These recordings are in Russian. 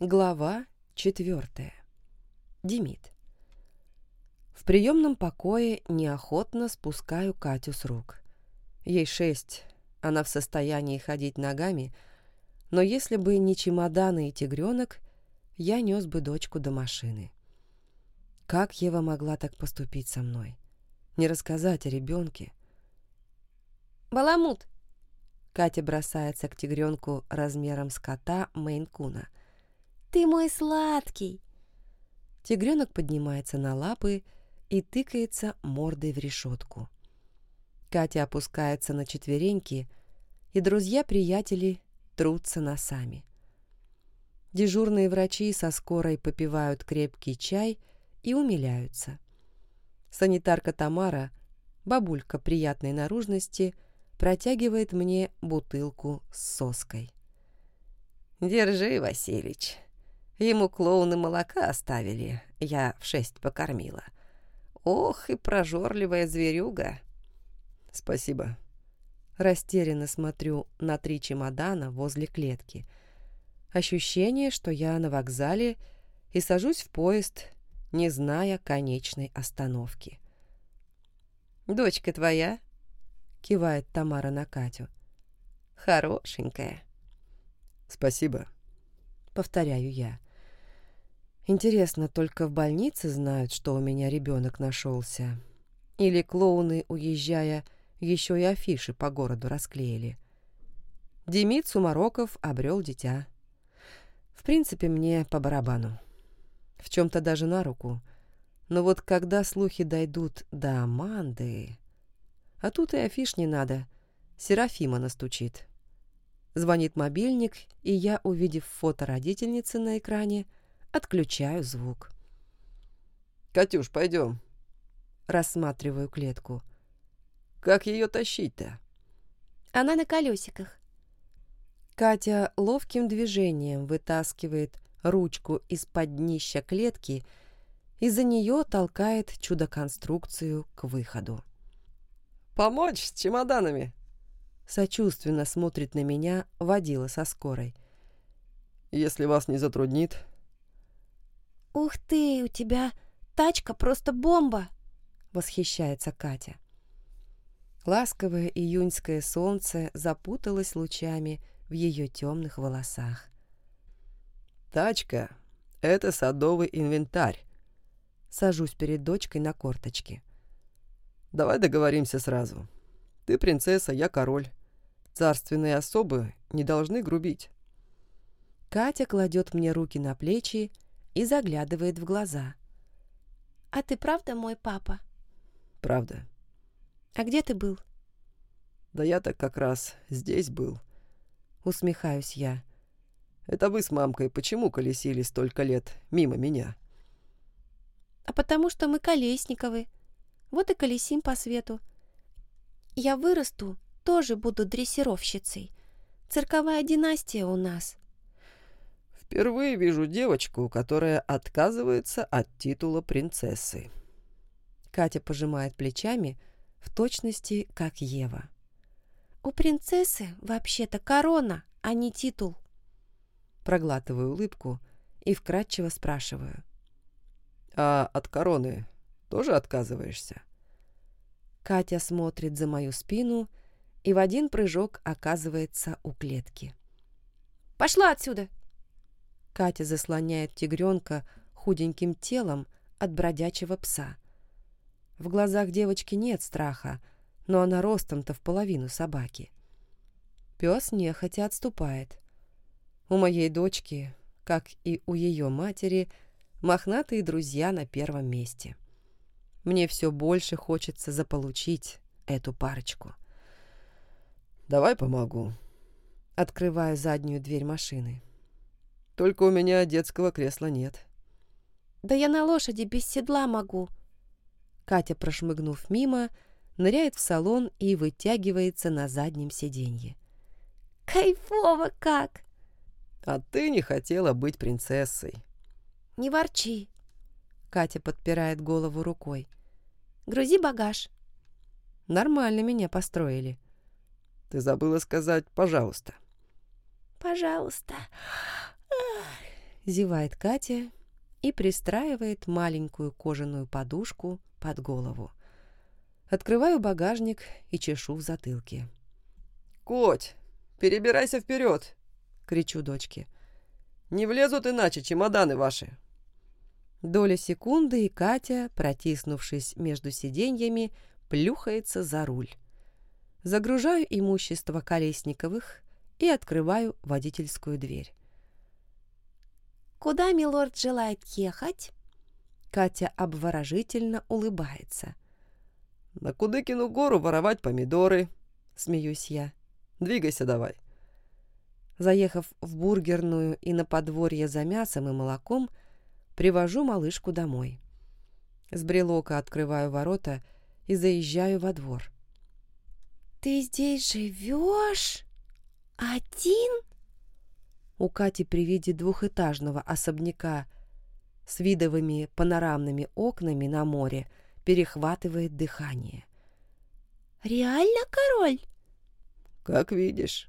Глава четвертая. Демид. В приемном покое неохотно спускаю Катю с рук. Ей шесть, она в состоянии ходить ногами, но если бы не чемоданы и тигренок, я нес бы дочку до машины. Как Ева могла так поступить со мной? Не рассказать о ребенке? «Баламут!» Катя бросается к тигренку размером с кота Мейн-куна – ты мой сладкий!» Тигренок поднимается на лапы и тыкается мордой в решетку. Катя опускается на четвереньки, и друзья-приятели трутся носами. Дежурные врачи со скорой попивают крепкий чай и умиляются. Санитарка Тамара, бабулька приятной наружности, протягивает мне бутылку с соской. «Держи, Василич», Ему клоуны молока оставили, я в шесть покормила. Ох, и прожорливая зверюга. Спасибо. Растерянно смотрю на три чемодана возле клетки. Ощущение, что я на вокзале и сажусь в поезд, не зная конечной остановки. «Дочка твоя?» — кивает Тамара на Катю. «Хорошенькая». «Спасибо», — повторяю я. Интересно, только в больнице знают, что у меня ребенок нашелся? Или клоуны, уезжая, еще и афиши по городу расклеили? Демид Сумароков обрел дитя. В принципе, мне по барабану. В чем-то даже на руку. Но вот когда слухи дойдут до Аманды... А тут и афиш не надо. Серафима настучит. Звонит мобильник, и я, увидев фото родительницы на экране, Отключаю звук. «Катюш, пойдем». Рассматриваю клетку. «Как ее тащить-то?» «Она на колесиках». Катя ловким движением вытаскивает ручку из-под днища клетки и за нее толкает чудо-конструкцию к выходу. «Помочь с чемоданами?» Сочувственно смотрит на меня водила со скорой. «Если вас не затруднит, «Ух ты, у тебя тачка просто бомба!» — восхищается Катя. Ласковое июньское солнце запуталось лучами в ее темных волосах. «Тачка — это садовый инвентарь». Сажусь перед дочкой на корточки. «Давай договоримся сразу. Ты принцесса, я король. Царственные особы не должны грубить». Катя кладет мне руки на плечи и заглядывает в глаза. «А ты правда мой папа?» «Правда». «А где ты был?» «Да я-то как раз здесь был». Усмехаюсь я. «Это вы с мамкой почему колесили столько лет мимо меня?» «А потому что мы колесниковы. Вот и колесим по свету. Я вырасту, тоже буду дрессировщицей. Цирковая династия у нас. Впервые вижу девочку, которая отказывается от титула принцессы. Катя пожимает плечами, в точности, как Ева. «У принцессы вообще-то корона, а не титул». Проглатываю улыбку и вкратчиво спрашиваю. «А от короны тоже отказываешься?» Катя смотрит за мою спину и в один прыжок оказывается у клетки. «Пошла отсюда!» Катя заслоняет тигренка худеньким телом от бродячего пса. В глазах девочки нет страха, но она ростом-то в половину собаки. Пес нехотя отступает. У моей дочки, как и у ее матери, мохнатые друзья на первом месте. Мне все больше хочется заполучить эту парочку. «Давай помогу». Открываю заднюю дверь машины. Только у меня детского кресла нет. Да я на лошади без седла могу. Катя, прошмыгнув мимо, ныряет в салон и вытягивается на заднем сиденье. Кайфово как! А ты не хотела быть принцессой. Не ворчи. Катя подпирает голову рукой. Грузи багаж. Нормально меня построили. Ты забыла сказать «пожалуйста». Пожалуйста. Зевает Катя и пристраивает маленькую кожаную подушку под голову. Открываю багажник и чешу в затылке. «Коть, перебирайся вперед!» — кричу дочке. «Не влезут иначе чемоданы ваши!» Доля секунды, и Катя, протиснувшись между сиденьями, плюхается за руль. Загружаю имущество Колесниковых и открываю водительскую дверь. «Куда милорд желает ехать?» Катя обворожительно улыбается. «На Кудыкину гору воровать помидоры», — смеюсь я. «Двигайся давай». Заехав в бургерную и на подворье за мясом и молоком, привожу малышку домой. С брелока открываю ворота и заезжаю во двор. «Ты здесь живешь? Один?» У Кати при виде двухэтажного особняка с видовыми панорамными окнами на море перехватывает дыхание. «Реально король?» «Как видишь».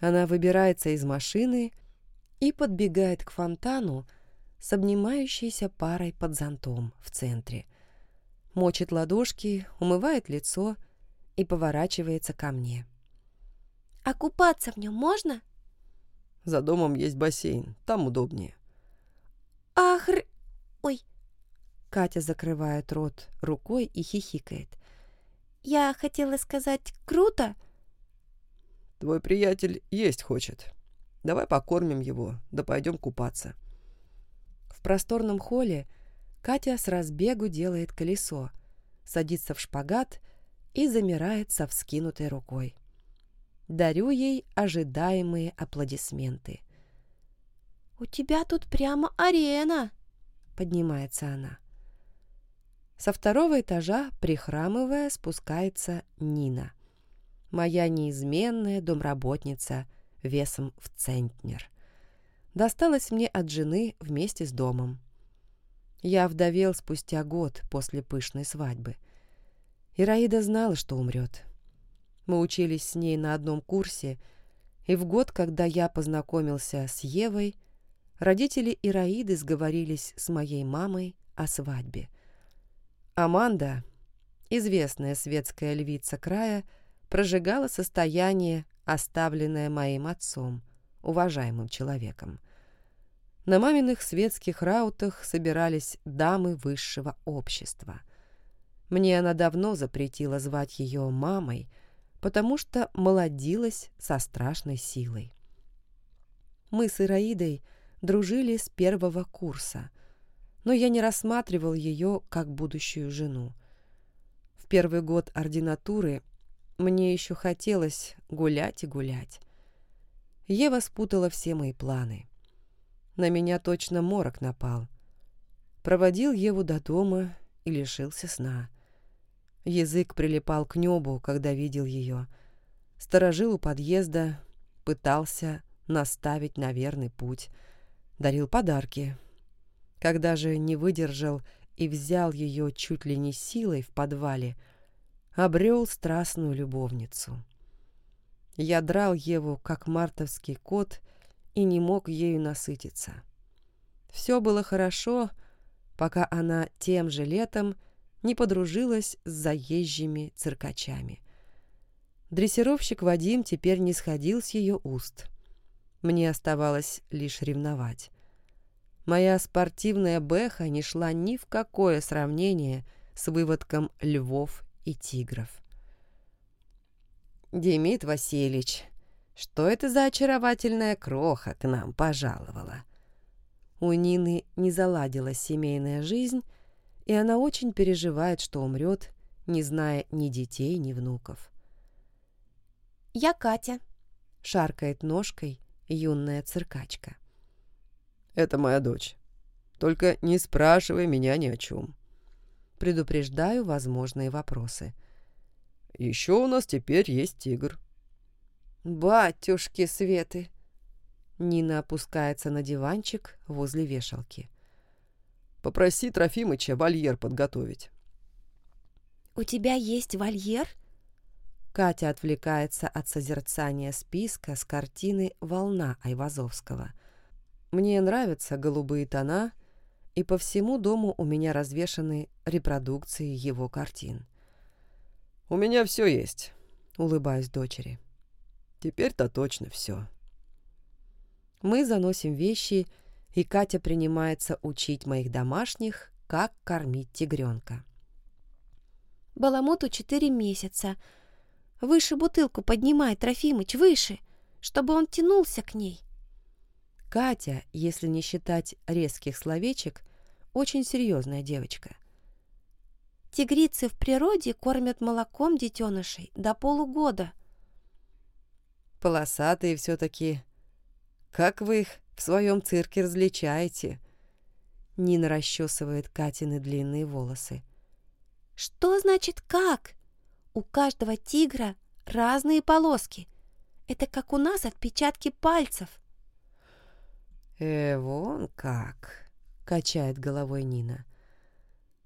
Она выбирается из машины и подбегает к фонтану с обнимающейся парой под зонтом в центре. Мочит ладошки, умывает лицо и поворачивается ко мне. «А купаться в нем можно?» За домом есть бассейн, там удобнее. Ахр... Ой. Катя закрывает рот рукой и хихикает. Я хотела сказать «круто». Твой приятель есть хочет. Давай покормим его, да пойдем купаться. В просторном холле Катя с разбегу делает колесо, садится в шпагат и замирает со вскинутой рукой. Дарю ей ожидаемые аплодисменты. «У тебя тут прямо арена!» — поднимается она. Со второго этажа, прихрамывая, спускается Нина. Моя неизменная домработница весом в центнер. Досталась мне от жены вместе с домом. Я вдовел спустя год после пышной свадьбы. Ираида знала, что умрет. Мы учились с ней на одном курсе, и в год, когда я познакомился с Евой, родители Ираиды сговорились с моей мамой о свадьбе. Аманда, известная светская львица края, прожигала состояние, оставленное моим отцом, уважаемым человеком. На маминых светских раутах собирались дамы высшего общества. Мне она давно запретила звать ее мамой — потому что молодилась со страшной силой. Мы с Ираидой дружили с первого курса, но я не рассматривал ее как будущую жену. В первый год ординатуры мне еще хотелось гулять и гулять. Ева спутала все мои планы. На меня точно морок напал. Проводил Еву до дома и лишился сна. Язык прилипал к небу, когда видел ее. Сторожил у подъезда, пытался наставить на верный путь. Дарил подарки. Когда же не выдержал и взял ее чуть ли не силой в подвале, обрел страстную любовницу. Я драл Еву, как мартовский кот, и не мог ею насытиться. Все было хорошо, пока она тем же летом не подружилась с заезжими циркачами. Дрессировщик Вадим теперь не сходил с ее уст. Мне оставалось лишь ревновать. Моя спортивная бэха не шла ни в какое сравнение с выводком львов и тигров. «Демид Васильевич, что это за очаровательная кроха к нам пожаловала?» У Нины не заладилась семейная жизнь, и она очень переживает, что умрет, не зная ни детей, ни внуков. «Я Катя», — шаркает ножкой юная циркачка. «Это моя дочь. Только не спрашивай меня ни о чем». Предупреждаю возможные вопросы. «Еще у нас теперь есть тигр». «Батюшки Светы!» Нина опускается на диванчик возле вешалки. Попроси Трофимыча вольер подготовить. «У тебя есть вольер?» Катя отвлекается от созерцания списка с картины «Волна» Айвазовского. Мне нравятся голубые тона, и по всему дому у меня развешаны репродукции его картин. «У меня все есть», — улыбаюсь дочери. «Теперь-то точно все». Мы заносим вещи, и Катя принимается учить моих домашних, как кормить тигренка. Баламуту четыре месяца. Выше бутылку поднимай, Трофимыч, выше, чтобы он тянулся к ней. Катя, если не считать резких словечек, очень серьезная девочка. Тигрицы в природе кормят молоком детенышей до полугода. Полосатые все-таки. Как вы их в своем цирке различаете? Нина расчесывает Катины длинные волосы. Что значит «как»? У каждого тигра разные полоски. Это как у нас отпечатки пальцев. «Э, вон как!» — качает головой Нина.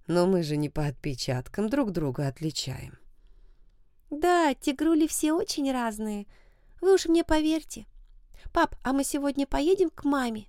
«Но мы же не по отпечаткам друг друга отличаем». «Да, тигрули все очень разные. Вы уж мне поверьте. Пап, а мы сегодня поедем к маме?»